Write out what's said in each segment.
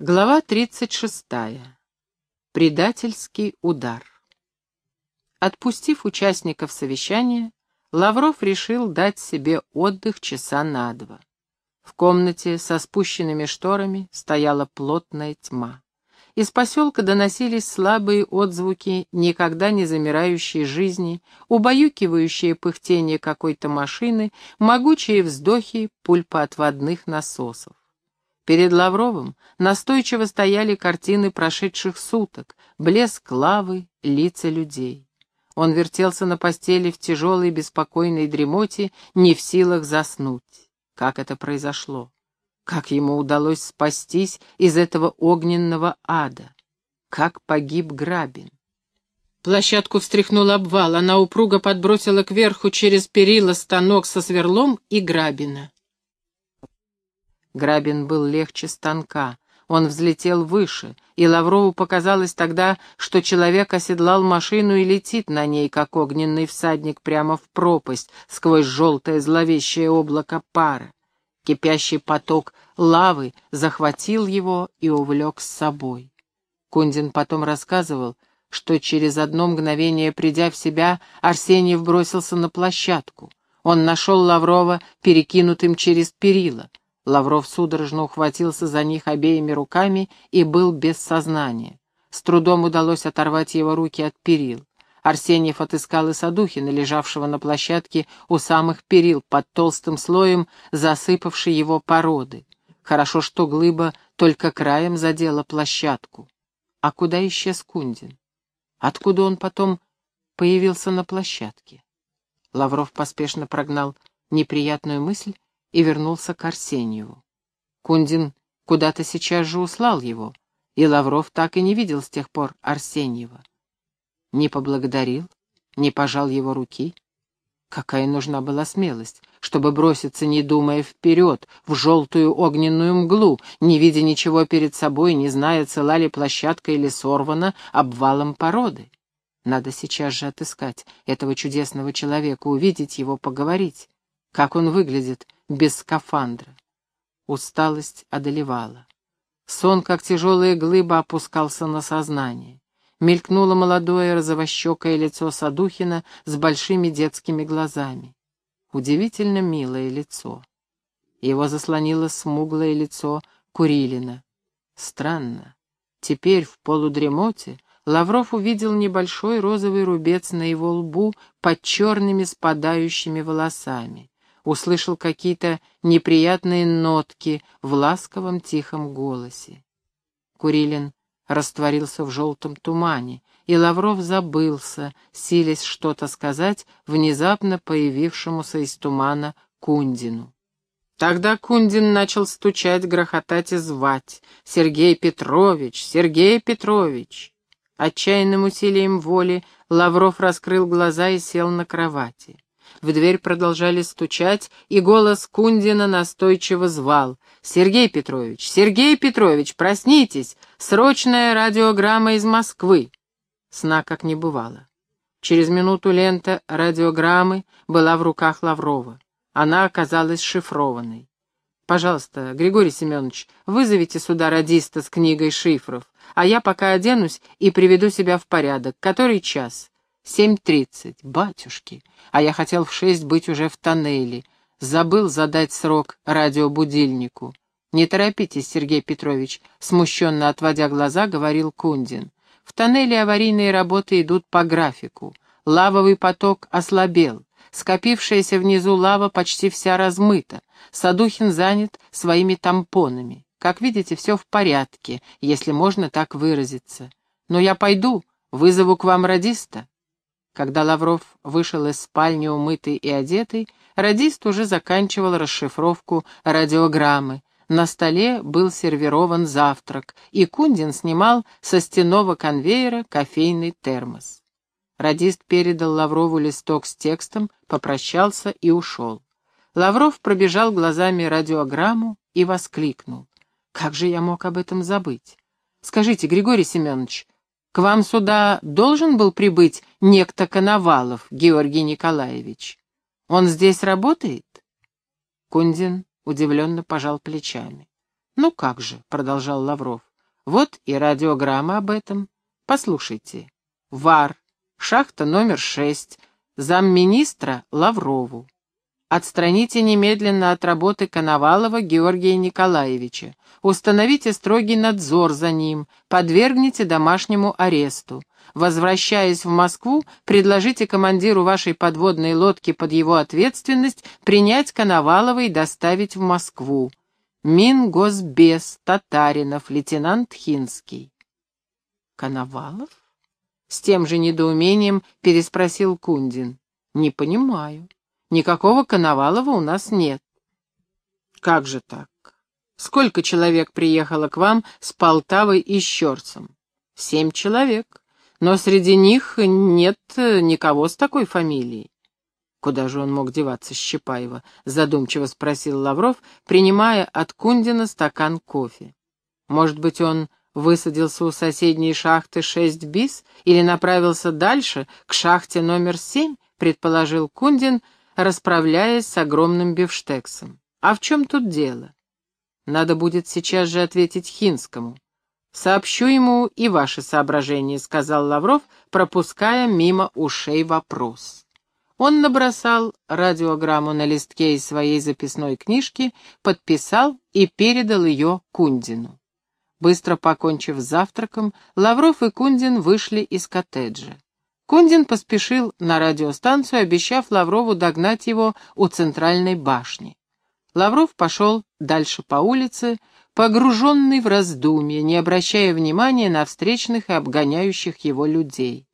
Глава 36. Предательский удар. Отпустив участников совещания, Лавров решил дать себе отдых часа на два. В комнате со спущенными шторами стояла плотная тьма. Из поселка доносились слабые отзвуки никогда не замирающей жизни, убаюкивающие пыхтение какой-то машины, могучие вздохи пульпоотводных насосов. Перед Лавровым настойчиво стояли картины прошедших суток, блеск лавы, лица людей. Он вертелся на постели в тяжелой беспокойной дремоте, не в силах заснуть. Как это произошло? Как ему удалось спастись из этого огненного ада? Как погиб Грабин? Площадку встряхнул обвал, она упруго подбросила кверху через перила станок со сверлом и Грабина. Грабин был легче станка. Он взлетел выше, и Лаврову показалось тогда, что человек оседлал машину и летит на ней, как огненный всадник, прямо в пропасть, сквозь желтое зловещее облако пара. Кипящий поток лавы захватил его и увлек с собой. Кундин потом рассказывал, что через одно мгновение, придя в себя, Арсеньев бросился на площадку. Он нашел Лаврова перекинутым через перила. Лавров судорожно ухватился за них обеими руками и был без сознания. С трудом удалось оторвать его руки от перил. Арсеньев отыскал и Садухина, лежавшего на площадке у самых перил, под толстым слоем засыпавшей его породы. Хорошо, что глыба только краем задела площадку. А куда исчез Кундин? Откуда он потом появился на площадке? Лавров поспешно прогнал неприятную мысль и вернулся к Арсеньеву. Кундин куда-то сейчас же услал его, и Лавров так и не видел с тех пор Арсеньева. Не поблагодарил, не пожал его руки. Какая нужна была смелость, чтобы броситься, не думая вперед, в желтую огненную мглу, не видя ничего перед собой, не зная, цела ли площадка или сорвана обвалом породы. Надо сейчас же отыскать этого чудесного человека, увидеть его, поговорить. Как он выглядит, без скафандра. Усталость одолевала. Сон, как тяжелая глыба, опускался на сознание. Мелькнуло молодое розовощекое лицо Садухина с большими детскими глазами. Удивительно милое лицо. Его заслонило смуглое лицо Курилина. Странно. Теперь в полудремоте Лавров увидел небольшой розовый рубец на его лбу под черными спадающими волосами услышал какие-то неприятные нотки в ласковом тихом голосе. Курилин растворился в желтом тумане, и Лавров забылся, силясь что-то сказать внезапно появившемуся из тумана Кундину. Тогда Кундин начал стучать, грохотать и звать. «Сергей Петрович! Сергей Петрович!» Отчаянным усилием воли Лавров раскрыл глаза и сел на кровати. В дверь продолжали стучать, и голос Кундина настойчиво звал. «Сергей Петрович! Сергей Петрович, проснитесь! Срочная радиограмма из Москвы!» Сна как не бывало. Через минуту лента радиограммы была в руках Лаврова. Она оказалась шифрованной. «Пожалуйста, Григорий Семенович, вызовите сюда радиста с книгой шифров, а я пока оденусь и приведу себя в порядок. Который час?» Семь тридцать. Батюшки. А я хотел в шесть быть уже в тоннеле. Забыл задать срок радиобудильнику. «Не торопитесь, Сергей Петрович», — смущенно отводя глаза, говорил Кундин. «В тоннеле аварийные работы идут по графику. Лавовый поток ослабел. Скопившаяся внизу лава почти вся размыта. Садухин занят своими тампонами. Как видите, все в порядке, если можно так выразиться. Но я пойду, вызову к вам радиста. Когда Лавров вышел из спальни умытый и одетый, радист уже заканчивал расшифровку радиограммы. На столе был сервирован завтрак, и Кундин снимал со стенного конвейера кофейный термос. Радист передал Лаврову листок с текстом, попрощался и ушел. Лавров пробежал глазами радиограмму и воскликнул. «Как же я мог об этом забыть? Скажите, Григорий Семенович, к вам сюда должен был прибыть некто Коновалов, Георгий Николаевич. Он здесь работает?» Кундин удивленно пожал плечами. «Ну как же», — продолжал Лавров, Вот и радиограмма об этом. Послушайте. ВАР, шахта номер шесть, замминистра Лаврову. Отстраните немедленно от работы Коновалова Георгия Николаевича. Установите строгий надзор за ним, подвергните домашнему аресту. Возвращаясь в Москву, предложите командиру вашей подводной лодки под его ответственность принять Коновалова и доставить в Москву. Мингосбес, Татаринов, лейтенант Хинский. Коновалов? С тем же недоумением переспросил Кундин. Не понимаю. Никакого Коновалова у нас нет. Как же так? Сколько человек приехало к вам с Полтавой и Щерцем? Семь человек. Но среди них нет никого с такой фамилией. Куда же он мог деваться, Щипаева? Задумчиво спросил Лавров, принимая от Кундина стакан кофе. Может быть, он высадился у соседней шахты 6 бис или направился дальше, к шахте номер 7, предположил Кундин, расправляясь с огромным бифштексом. А в чем тут дело? Надо будет сейчас же ответить Хинскому. «Сообщу ему и ваши соображения», — сказал Лавров, пропуская мимо ушей вопрос. Он набросал радиограмму на листке из своей записной книжки, подписал и передал ее Кундину. Быстро покончив с завтраком, Лавров и Кундин вышли из коттеджа. Кундин поспешил на радиостанцию, обещав Лаврову догнать его у центральной башни. Лавров пошел дальше по улице, погруженный в раздумья, не обращая внимания на встречных и обгоняющих его людей.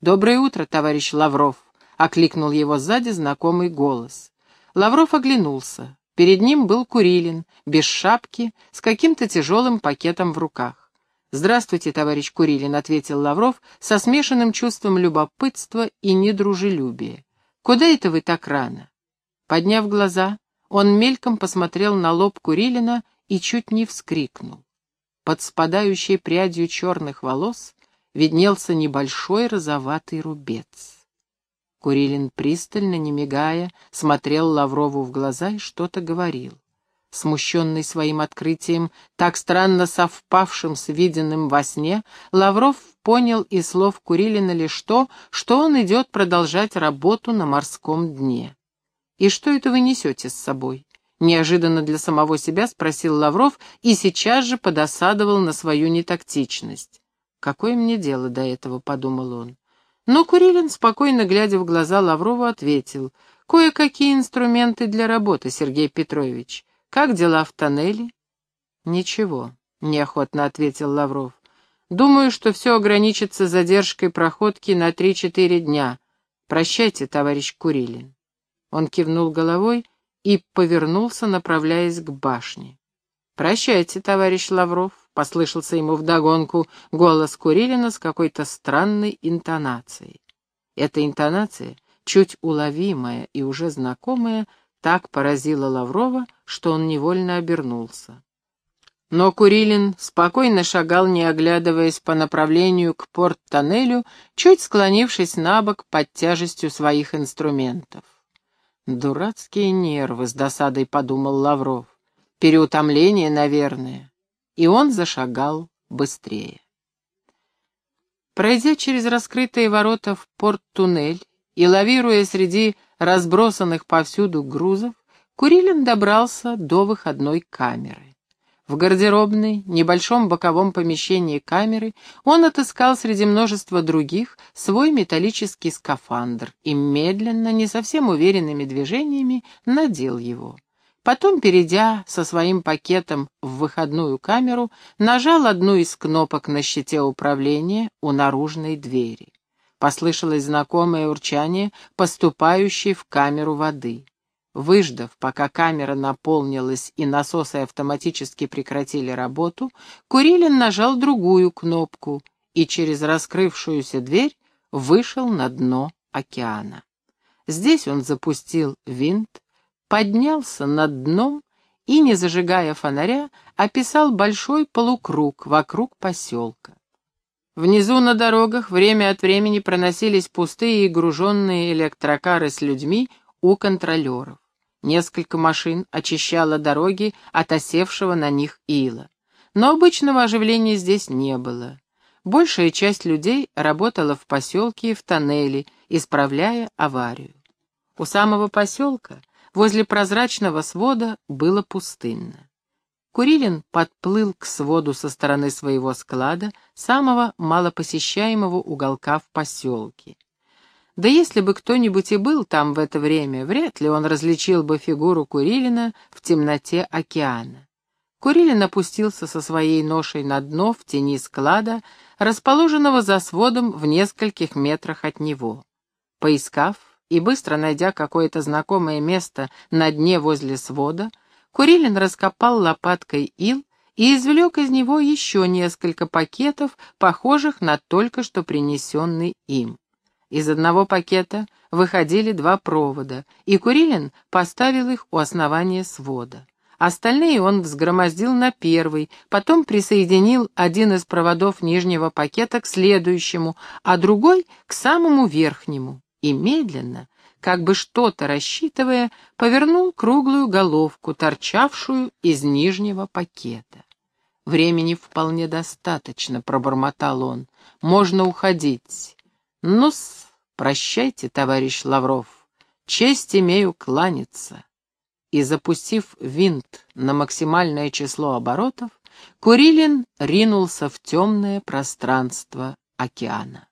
«Доброе утро, товарищ Лавров!» — окликнул его сзади знакомый голос. Лавров оглянулся. Перед ним был Курилин, без шапки, с каким-то тяжелым пакетом в руках. «Здравствуйте, товарищ Курилин», — ответил Лавров со смешанным чувством любопытства и недружелюбия. «Куда это вы так рано?» Подняв глаза, он мельком посмотрел на лоб Курилина и чуть не вскрикнул. Под спадающей прядью черных волос виднелся небольшой розоватый рубец. Курилин пристально, не мигая, смотрел Лаврову в глаза и что-то говорил. Смущенный своим открытием, так странно совпавшим с виденным во сне, Лавров понял из слов Курилина лишь то, что он идет продолжать работу на морском дне. «И что это вы несете с собой?» Неожиданно для самого себя спросил Лавров и сейчас же подосадовал на свою нетактичность. «Какое мне дело до этого?» — подумал он. Но Курилин, спокойно глядя в глаза Лаврову, ответил. «Кое-какие инструменты для работы, Сергей Петрович. Как дела в тоннеле? Ничего, неохотно ответил Лавров. Думаю, что все ограничится задержкой проходки на три-четыре дня. Прощайте, товарищ Курилин. Он кивнул головой и повернулся, направляясь к башне. «Прощайте, товарищ Лавров», — послышался ему вдогонку голос Курилина с какой-то странной интонацией. Эта интонация, чуть уловимая и уже знакомая, так поразила Лаврова, что он невольно обернулся. Но Курилин спокойно шагал, не оглядываясь по направлению к порт-тоннелю, чуть склонившись на бок под тяжестью своих инструментов. «Дурацкие нервы», — с досадой подумал Лавров. «Переутомление, наверное». И он зашагал быстрее. Пройдя через раскрытые ворота в порт-туннель и лавируя среди разбросанных повсюду грузов, Курилин добрался до выходной камеры. В гардеробной, небольшом боковом помещении камеры он отыскал среди множества других свой металлический скафандр и медленно, не совсем уверенными движениями надел его. Потом, перейдя со своим пакетом в выходную камеру, нажал одну из кнопок на щите управления у наружной двери. Послышалось знакомое урчание, поступающей в камеру воды. Выждав, пока камера наполнилась и насосы автоматически прекратили работу, Курилин нажал другую кнопку и через раскрывшуюся дверь вышел на дно океана. Здесь он запустил винт, поднялся над дном и, не зажигая фонаря, описал большой полукруг вокруг поселка. Внизу на дорогах время от времени проносились пустые и груженные электрокары с людьми у контролеров. Несколько машин очищало дороги от осевшего на них ила. но обычного оживления здесь не было. Большая часть людей работала в поселке и в тоннеле, исправляя аварию. У самого поселка, возле прозрачного свода, было пустынно. Курилин подплыл к своду со стороны своего склада, самого малопосещаемого уголка в поселке. Да если бы кто-нибудь и был там в это время, вряд ли он различил бы фигуру Курилина в темноте океана. Курилин опустился со своей ношей на дно в тени склада, расположенного за сводом в нескольких метрах от него. Поискав и быстро найдя какое-то знакомое место на дне возле свода, Курилин раскопал лопаткой ил и извлек из него еще несколько пакетов, похожих на только что принесенный им. Из одного пакета выходили два провода, и Курилин поставил их у основания свода. Остальные он взгромоздил на первый, потом присоединил один из проводов нижнего пакета к следующему, а другой — к самому верхнему, и медленно, как бы что-то рассчитывая, повернул круглую головку, торчавшую из нижнего пакета. «Времени вполне достаточно», — пробормотал он. «Можно уходить». «Ну-с, прощайте, товарищ Лавров, честь имею кланяться». И, запустив винт на максимальное число оборотов, Курилин ринулся в темное пространство океана.